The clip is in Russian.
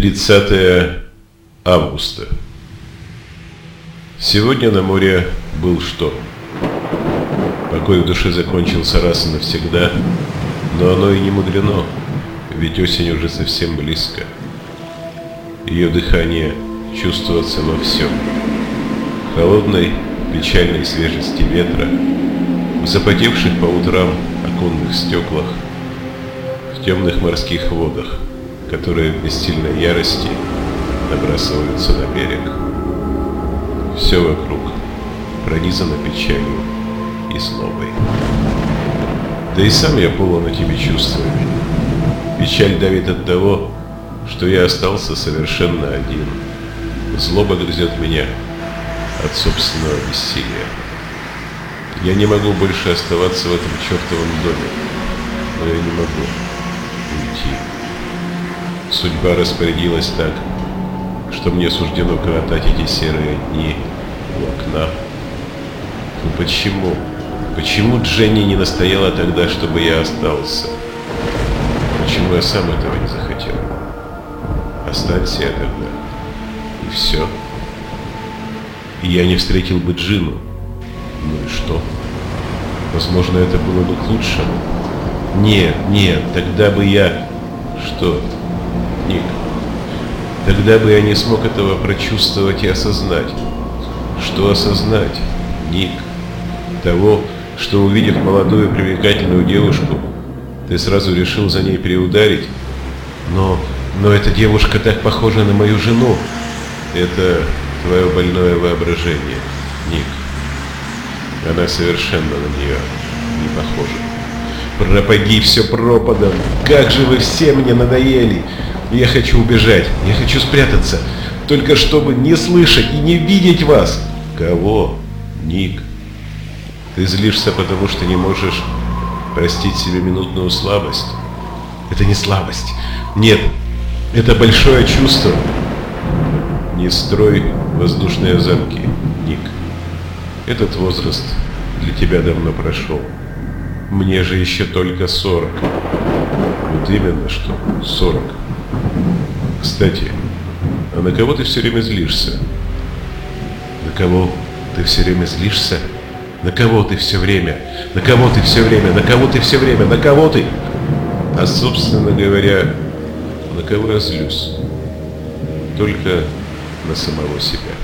30 августа. Сегодня на море был шторм. Покой в душе закончился раз и навсегда, но оно и не мудрено, ведь осень уже совсем близко. Ее дыхание чувствуется во всем. Холодной, печальной свежести ветра, в запотевших по утрам оконных стеклах, в темных морских водах – которые в бессильной ярости набрасываются на берег. Все вокруг пронизано печалью и злобой. Да и сам я полон этими чувствами. Печаль давит от того, что я остался совершенно один. Злоба грызет меня от собственного бессилия. Я не могу больше оставаться в этом чертовом доме, но я не могу уйти. Судьба распорядилась так, что мне суждено коротать эти серые дни у окна. Ну почему? Почему Дженни не настояла тогда, чтобы я остался? Почему я сам этого не захотел? Останься я тогда. И все. И я не встретил бы Джину. Ну и что? Возможно, это было бы к лучшему. Нет, нет, тогда бы я... Что? Ник. Тогда бы я не смог этого прочувствовать и осознать. Что осознать, Ник? Того, что увидев молодую привлекательную девушку, ты сразу решил за ней переударить? Но, но эта девушка так похожа на мою жену. Это твое больное воображение, Ник. Она совершенно на нее не похожа. Пропади все пропадом. Как же вы все мне надоели. Я хочу убежать, я хочу спрятаться, только чтобы не слышать и не видеть вас. Кого? Ник. Ты злишься, потому что не можешь простить себе минутную слабость. Это не слабость. Нет, это большое чувство. Не строй воздушные замки, Ник. Этот возраст для тебя давно прошел. Мне же еще только сорок. Вот именно что, сорок. Кстати, а на кого ты все время злишься? На кого ты все время злишься? На кого ты все время? На кого ты все время? На кого ты все время? На кого ты? А собственно говоря, на кого я злюсь? Только на самого себя.